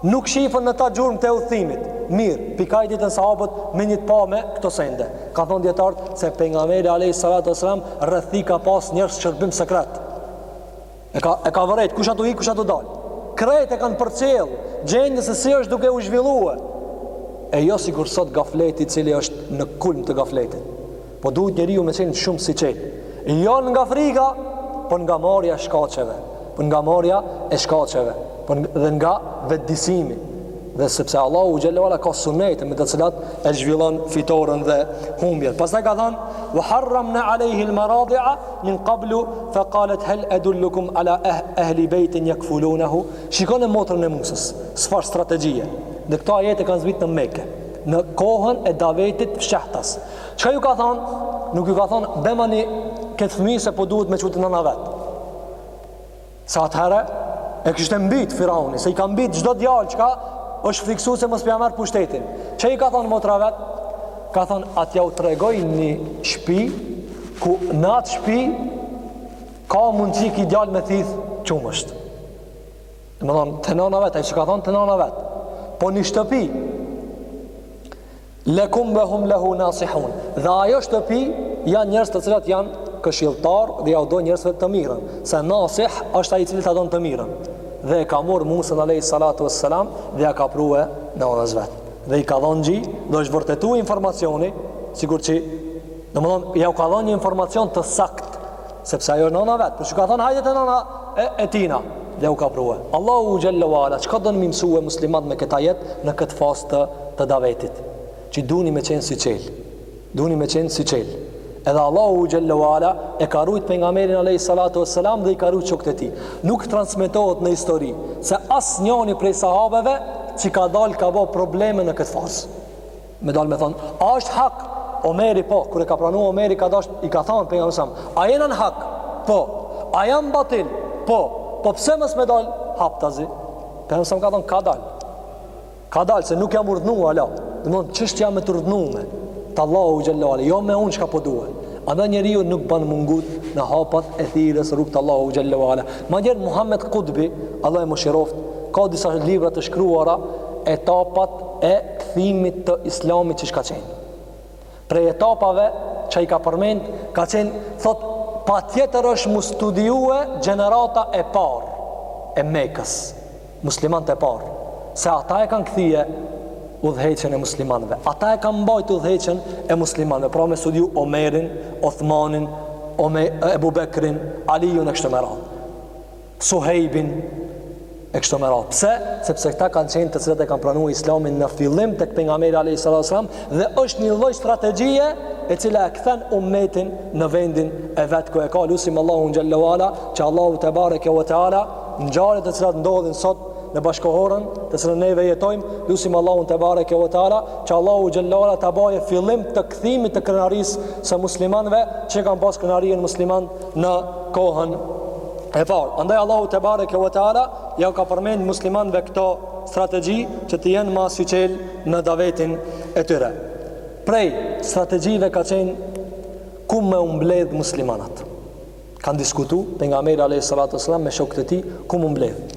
nuk shifen në ta gjurmë të udhëtimit. Mirë, pi kah i ditën sahabët me një të pame këto sende. Kanë thonë dijetarët se pejgamberi alejhi salatu selam rreth tij ka pas njerëz, shërbim sekret. E ka e ka vërejt kush a tu hi, kush a tu dal. Krejt e kanë përcjell gjendjen se si është duke u zhvillue. E jo sikur sot gafleti i cili është në kulm të gafletit. Po duhet njeriu me qenë shumë syçelë. Jo nga frika, por nga marrja e shkaqeve, por nga marrja e shkaqeve dhe nga vetëdijesimi. Dhe sepse Allahu xhallahu ka sunete me të cilat e zhvillon fitoren dhe humbjen. Pastaj ka thënë: "Wa harramna alayhi al-maradi'a" min qablu fa qalet hal adullukum ala ah, ahli baytin yakfulunahu shikone motrën e Musës çfarë strategjie dhe këto ajete kanë zbrit në Mekë në kohën e davetit fshehtas çka ju ka thon nuk ju ka thon bjermani këtë fëmijë se po duhet me çu te nëna vet Se atëherë e kishte mbit Firauni, se i ka mbit çdo djalë çka është friksu se mos p'ja marr pushtetin. Çka i ka thon motra vet? Ka thon a t'ja u tregoj një shpi ku në atë shpi ka mundësi ky djalë me thith qumësht. Domethonë, te nana vet, e s'i ka thonë te nana vet, po një shtëpi, Lakum wa hum lahu nasihun. Dhe ajo shtëpi janë njerëz të cilët janë këshilltar dhe ja u do njerëzve të mirën, se nasih është ai i cili ta don të mirën. Dhe e ka marr Musën alayhi salatu wassalam dhe ja ka prue nanës vet. Dhe i ka dhonë gji, dhe është vërtetue informacioni, sikur që domthon ja u ka dhonë një informacion të saktë Sepse ajo nana vet, po ç'u ka thon hajde te nana e, e tina dhe u ka prua. Allahu xhalla wala, çka don mi mësua muslimat me këta ajet në këtë fazë të, të davetit? Që duni me qenë syçel. Duni me qenë syçel. Edhe Allahu xhalla wala e ka rujt pejgamberin alayhi salatu wassalam dhe i ka rujt shokët e tij. Nuk transmetohet në histori se asnjëri prej sahabeve që ka dal ka bo probleme në këtë fazë. Me dalë me thonë, a është hak? Omeri po, kur e ka pranu Omeri ka dasht, i ka thonë pejgamberit, a jena në hak? Po, a jan batil? Po, po pse mos me dalë haptazi? Pejgamberi ka thonë, kadalë. Kadalë, se nuk jam urdhnu, ala. Dhe mund, qysh jam e t'urdhnume? Ta Allahu xhalla wala, jo me unë çka po due. Andaj njeriu nuk banë m'u ngut në hapat e thirrjes rrugë të Allahut xhalla wala. Ma njerë, Muhammed Kutbi, Allahu e mëshiroftë, ka disa libra të shkruara, etapat e kthimit të Islamit qysh ka qenë. Prej etapave që i ka përmend, ka qenë thot patjetër është m'u studiue gjenerata e parë e Mekës, muslimanët e parë, se ata e kanë kthie udhëheqjen e muslimanëve. Ata e kanë mbajt udhëheqjen e muslimanëve, pra me studiu Omerin, Othmanin, Ome, Ebu Bekrin, Alijun e kështu me radhë. Suhejbin e kështu me radhë. Pse? Sepse këta kanë qenë të cilët e kanë pranu Islamin në fillim tek pejgamberi alayhis salam dhe është një lloj strategjie e cila e kthen ummetin në vendin e vet ku e ka lusim Allahu xhallahu ala që Allahu tebareke ve teala ngjarjet e cilat ndodhin sot në bashkohorën të cilën neve jetojmë lusim Allahu tebareke ve teala që Allahu xhallahu ala ta baje fillim të kthimit të krenarisë së muslimanëve që e kanë pas krenarien musliman në kohën E parë, andaj Allahu tebareke ve teala, ja u ka përmend muslimanve këto strategji që të jenë ma syçel në davetin e tyre. Prej, strategjive ka qenë ku me u mbledh muslimanat. Kanë diskutu, pejgamberi a.s. me shokët e tij, ku me u mbledh.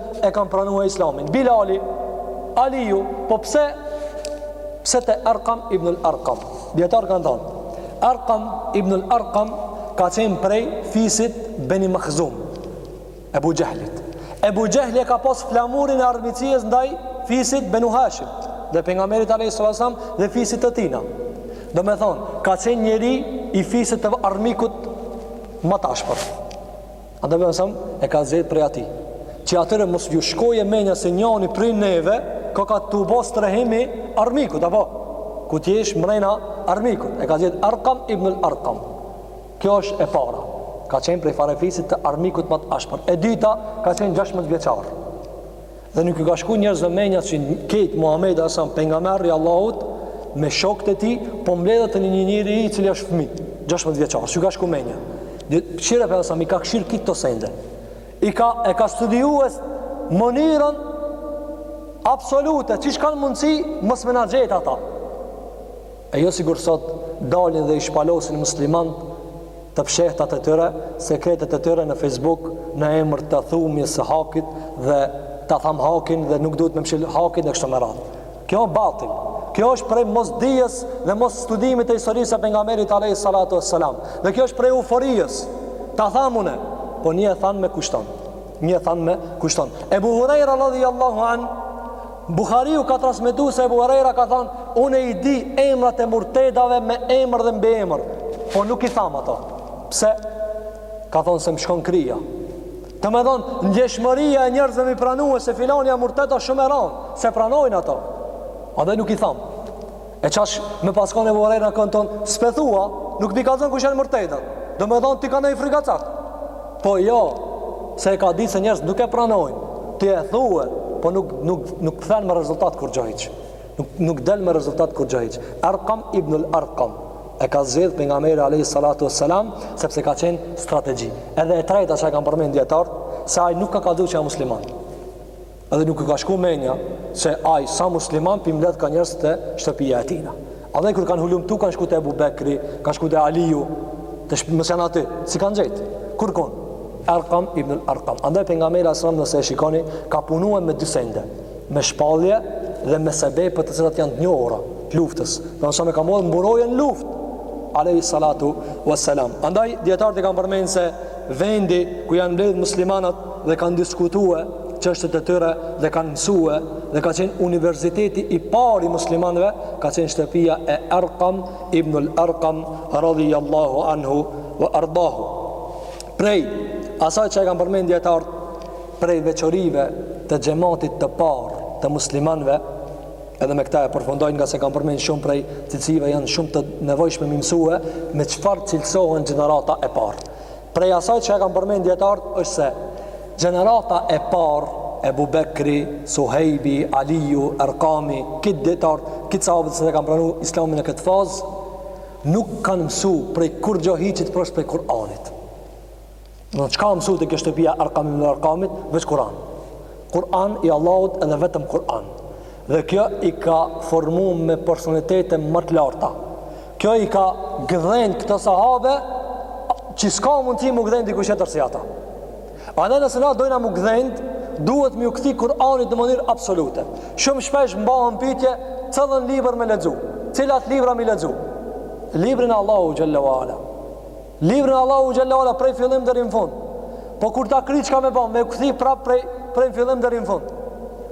e kanë pranua Islamin. Bilali, Aliu, po pse pse te Arqam ibn al-Arqam? Dijetarët kanë thonë, Arqam ibn al-Arqam ka qenë prej fisit Beni Makhzum, Ebu Xhehlit. Ebu Xhehli e ka pas flamurin e armiqësisë ndaj fisit Benu Hashim, dhe pejgamberit a.s. dhe fisit të tina. Domethonë, ka qenë njeri i fisit të armikut ma t'ashpër. Andaj më sam e ka zgjedh prej atij. Që atyre mos ju shkojë menja se njani prej neve ka ka tu bo strehimi armikut apo ku të jesh mrena armikut. E ka zgjedh Arqam ibn al-Arqam. Kjo është e para. Ka qenë prej farefisit të armikut ma të ashpër. E dyta ka qenë 16 vjeçar. Dhe nuk ju ka shku njerëzve menja që ketë Muhammed alejhi selam, pejgamberi i Allahut, me shokët e tij, po mbledhet te një, një njeri i cili është fmi, 16 vjeçar, s'ju ka shku menja. Dhe kshyre pejgamberi alejhi selam, i ka kshyrë krejt kto sende. I ka, e ka studiue mënyrën absolute, qysh kanë mundësi mos me na gjetë ata. E jo sikur sot, dalin dhe i shpalosin muslimant, të fshehtat e tyre, sekretet e tyre në Facebook në emër të thumjes së hakit dhe ta tham hakin dhe nuk duhet me mshil hakin dhe kështu me radhë. Kjo është batil. Kjo është prej mosdijes dhe mosstudimit të historisë së pejgamberit alayhis salatu wassalam. Dhe kjo është prej euforisë. Ta tham unë, po një e thanë më kushton. Një e thanë më kushton. Ebu Hurajra radhi Allahu anhu, Bukhariu ka transmetu se Ebu Hurajra ka thanë, unë i di emrat e murtedave me emër dhe mbiemër, po nuk i tham ato. Pse? Ka thonë se më shkon kryja. Domethonë, ndjeshmëria e njerëzve me pranue se filoni â murted â shumë e randë, s'e pranojnë ato. Edhe nuk i tham. E tash me pas kon Ebu Hurejra n'kohën tonë, s'pe thua, nuk pi kallxon kush janë murtedat. Domethonë ti ka në i frikacak. Po jo, se e ka ditë se njerëz nuk e pranojnë. Ti e thue, po nuk, nuk, nuk kthen me rezultat kurgjo hiç. Nuk, nuk del me rezultat kurgjo hiç. Arkam ibnul Arkam. E ka zgjedh pejgamberi alejhi salatu ve selam, sepse ka qenë strategji. Edhe e treta që e kanë përmend dijetarët, se ai nuk ka kallxu që â musliman. Edhe nuk i ka shku menja se ai s'â musliman pi mbledhka njerëz te shtëpia e tina. Edhe kur kanë hulumtu kanë shku te Ebu Bekri, kanë shku te Aliu, te shpi, mos janë aty, s'i kanë gjetë kurkun. Arkam ibn al Arkam. Andaj pejgamberi alejhi selam nëse e shikoni ka punue me dy sende, me shpallje dhe me sebepe të cilat janë të njohura të luftës. Domethonë ka mbath mburojën n'luftë. Alayhi salatu wassalam. Andaj dijetarët e kanë përmend se vendi ku janë mbledh muslimanët dhe kanë diskutue çështjet e tyre dhe kanë mësue dhe ka qenë universiteti i parë i muslimanëve ka qenë shtëpia e Erkam ibnul Erkam radhi Allahu anhu ve ardahu prej asaj që e kanë përmend dijetarët prej veçorive të xhematit të parë të muslimanëve edhe me këtë e përfundojmë ngase kanë përmend shumë prej cilësive janë shumë të nevojshme m'i mësue me çfarë cilësohen gjenerata e parë. Prej asaj që e kanë përmend dijetarët është se gjenerata e parë Ebu Bekri, Suhejbi, Aliju, Erkami, krejt dijetarët, krejt sahabët që e kanë pranu islamin në këtë fazë, nuk kanë mësu prej kurgjo hiçit përveç prej Kur'anit. Në çka ka mësu te kjo shtëpia Arkam ibn Arkamit, veç Kur'an. Kur'an i Allahut edhe vetëm Kur'an. Dhe kjo i ka formu me personalitete ma të larta. Kjo i ka gdhend këto sahabe që s'ka mundësi m'i gdhend dikush tjetër si ata. A ne nëse na dojna mu gdhend, duhet me ju kthy Kur'anit në mënyrë absolute. Shumë shpesh m'bahen pytje, cilën libër me lexu. Cilat libra me i lexu? Librin e Allahut xhalla wala. Librin e Allahut xhalla wala prej fillim deri në fund. Po kur ta kry çka me ba, me u kthy prap prej prej fillim deri në fund.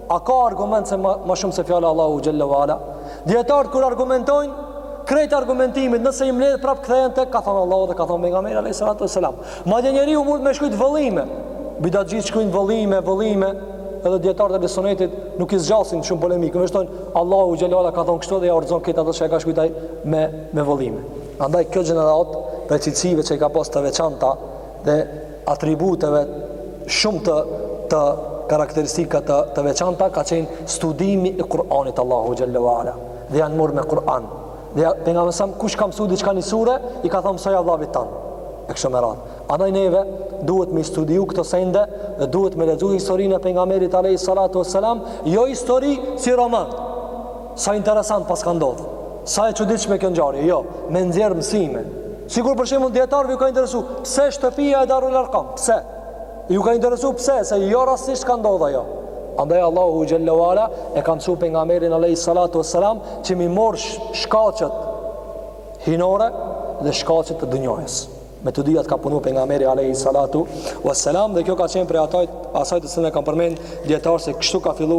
A ka argument se ma, ma shumë se fjala e Allahut xhalla wala? Dijetarët kur argumentojnë krejt argumentimet, nëse i mbledh prap kthehen te ka thënë Allahu dhe ka thënë pejgamberi alayhi salatu wasalam. Madje njeriu mundet me shkrujt vëllime. Bidatxhijtë shkruajnë vëllime, vëllime, edhe dijetarët e Ehli Sunnetit nuk i zgjasin shumë polemikë. Vetëm Allahu xhalla wala ka thënë kështu dhe ja rrëzon krejt ato që ka shkrujt ai me me vëllime. Andaj kjo gjeneratë prej cilësive që i ka pas të veçanta dhe atributeve shumë të të karakteristika të të veçanta ka qenë studimi i Kur'anit të Allahut xhalla wala dhe janë marrë me Kur'an. Dhe pejgamberi a.s., kush ka mësu diçka një sure, i ka thonë mësoja vllavit tand. E kështu me radhë. Andaj neve, duhet me i studiu këto sende dhe duhet me lexu historinë e pejgamberit alayhi salatu wasalam, jo histori si roman. Sa interesant paska ndodh. Sa e çuditshme kjo ngjarje. Jo, me nxjerr mësime. Sikur për shembull dijetarëve ju ka interesu, pse shtëpia e Darul Arqam? Pse? Ju ka interesu pse? Se jo rastësisht ka ndodhur ajo. Andaj Allahu xhalla wala e ka mësuar pejgamberin alayhi salatu wassalam që m'i marr shkaqet hyjnore dhe shkaqet të dunjojës. Me të dyjat ka punu pejgamberi Alehi Salatu Wa Selam Dhe kjo ka qenë prej asaj të cilën e kanë përmend dijetarët se kështu ka fillu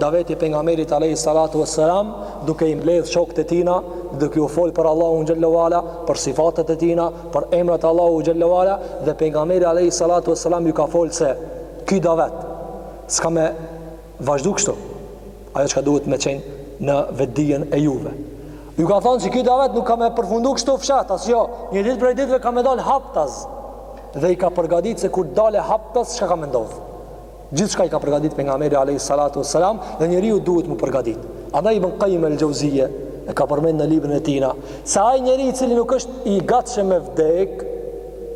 daveti i pejgamberit Alehi Salatu Wa Selam Duke i mbledh shokët e tina Duke u fol për Allahun xhalla wala Për sifatet e tina Për emrat e Allahut xhalla wala Dhe pejgamberi Alehi Salatu Wa Selam Ju ka fol se Ky davet S'ka me vazhdu kështu Ajo çka duhet me qenë Në vetëdijen e juve Ju ka thonë që ky davet nuk ka me përfundu kështu fshehtas, jo, një ditë prej ditëve ka me dalë haptas, dhe i ka përgadit se kur dale haptas, çka ka me ndodh. Gjithçka i ka përgadit pejgamberi a.s. dhe njeriu duhet mu përgadit. Andaj Ibn Kajim el-Xheuzije, e ka përmen në librën e tina, se ai njeri i cili nuk është i gatshëm me vdek,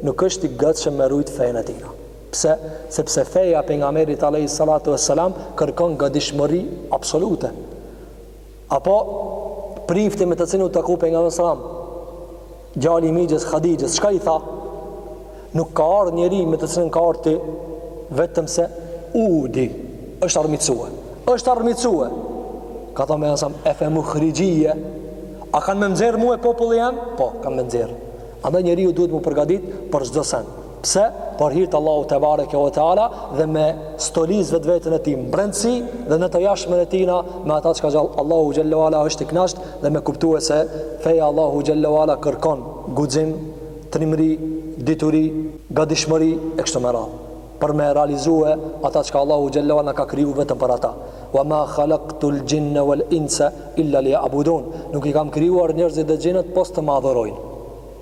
nuk është i gatshëm me rujt fejnë e tina. Pse? Sepse feja e pejgamberit a.s. kërkon gadishmëri absolute. Apo prifti me të cilin u taku pejgamberi sallam, djali i mixhës Hadixhes, çka i tha? Nuk ka ardhur njeri me të cilën ke ardhur ti, vetëm se udi, është armiqsue. Është armiqsue. Ka thënë pejgamberi sallam, "Efe mukhrijie, a kanë me m'nxjerr mua populli jem?" Po, kanë me nxjerr. Andaj njeriu duhet mu përgatit për çdo sen. Pse? Për hir të Allahut te bareke ve teala dhe me stolis vetveten e tij mbrendsi dhe në të jashtmen e tina me ata çka Allahu xhallahu ala është i kënaqt dhe me kuptue se feja e Allahut xhallahu ala kërkon guxim, trimëri, dituri, gatishmëri e kështu me radhë për me realizue ata çka Allahu xhallahu ala na ka kriju vetëm për ata. Wa ma khalaqtul jinna wal insa illa liya'budun. Nuk i kam krijuar njerëzit dhe xhinët pos të më adhurojnë.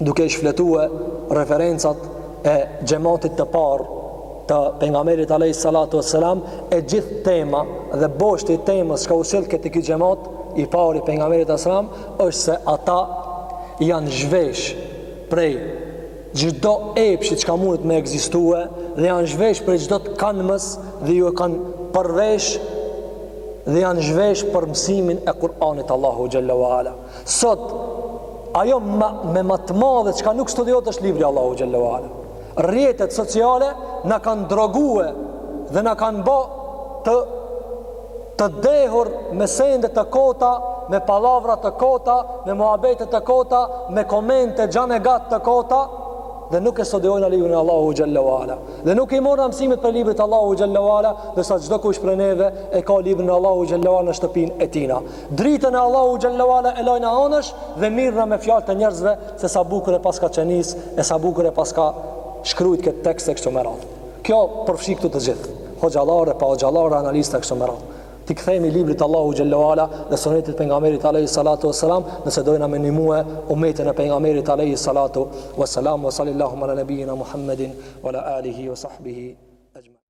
duke i shfletue referencat e xhematit të parë të pejgamberit alayhi salatu wassalam e gjithë tema dhe boshti i temës çka u sjell ky ky xhemat i parë i pejgamberit alayhi salam është se ata janë zhvesh prej çdo epshi çka mundet me ekzistue dhe janë zhvesh prej çdo të kanunës dhe ju kanë përvesh dhe janë zhvesh për mësimin e Kur'anit t'Allahut xhallahu ala Sot, ajo ma, me të madhe çka nuk studiohet është libri i Allahut xhallahu ala. Rrjetet sociale na kanë drogue dhe na kanë bo të, të dehur me sende të kota, me pallavra të kota, me muhabete të kota, me komente gjanë e gatë të kota, dhe nuk e studiojna librin e Allahut xhallahu ala. Dhe nuk i morrna mësimet prej librit të Allahut xhallahu ala, ndërsa çdokush prej neve e ka librin e Allahut xhallahu ala në shtëpin e tina. Dritën e Allahut xhallahu ala e lajna anësh dhe mirrna me fjalë të njerëzve se sa bukur e paska qënis e sa bukur e paska shkrujt këtë tekst e kështu me radhë. Kjo përfshin këtu të gjithë. Hoxhallarë, pa hoxhallarë, analista e kështu me radhë. T'i kthehemi librit të Allahut xhallahu ala dhe sunetit pejgamberit alayhi salatu wassalam, nëse dojna me nimue umetin e pejgamberit alayhi salatu wassalam wa sallallahu ala nabiyina Muhammedin wa ala alihi wa sahbihi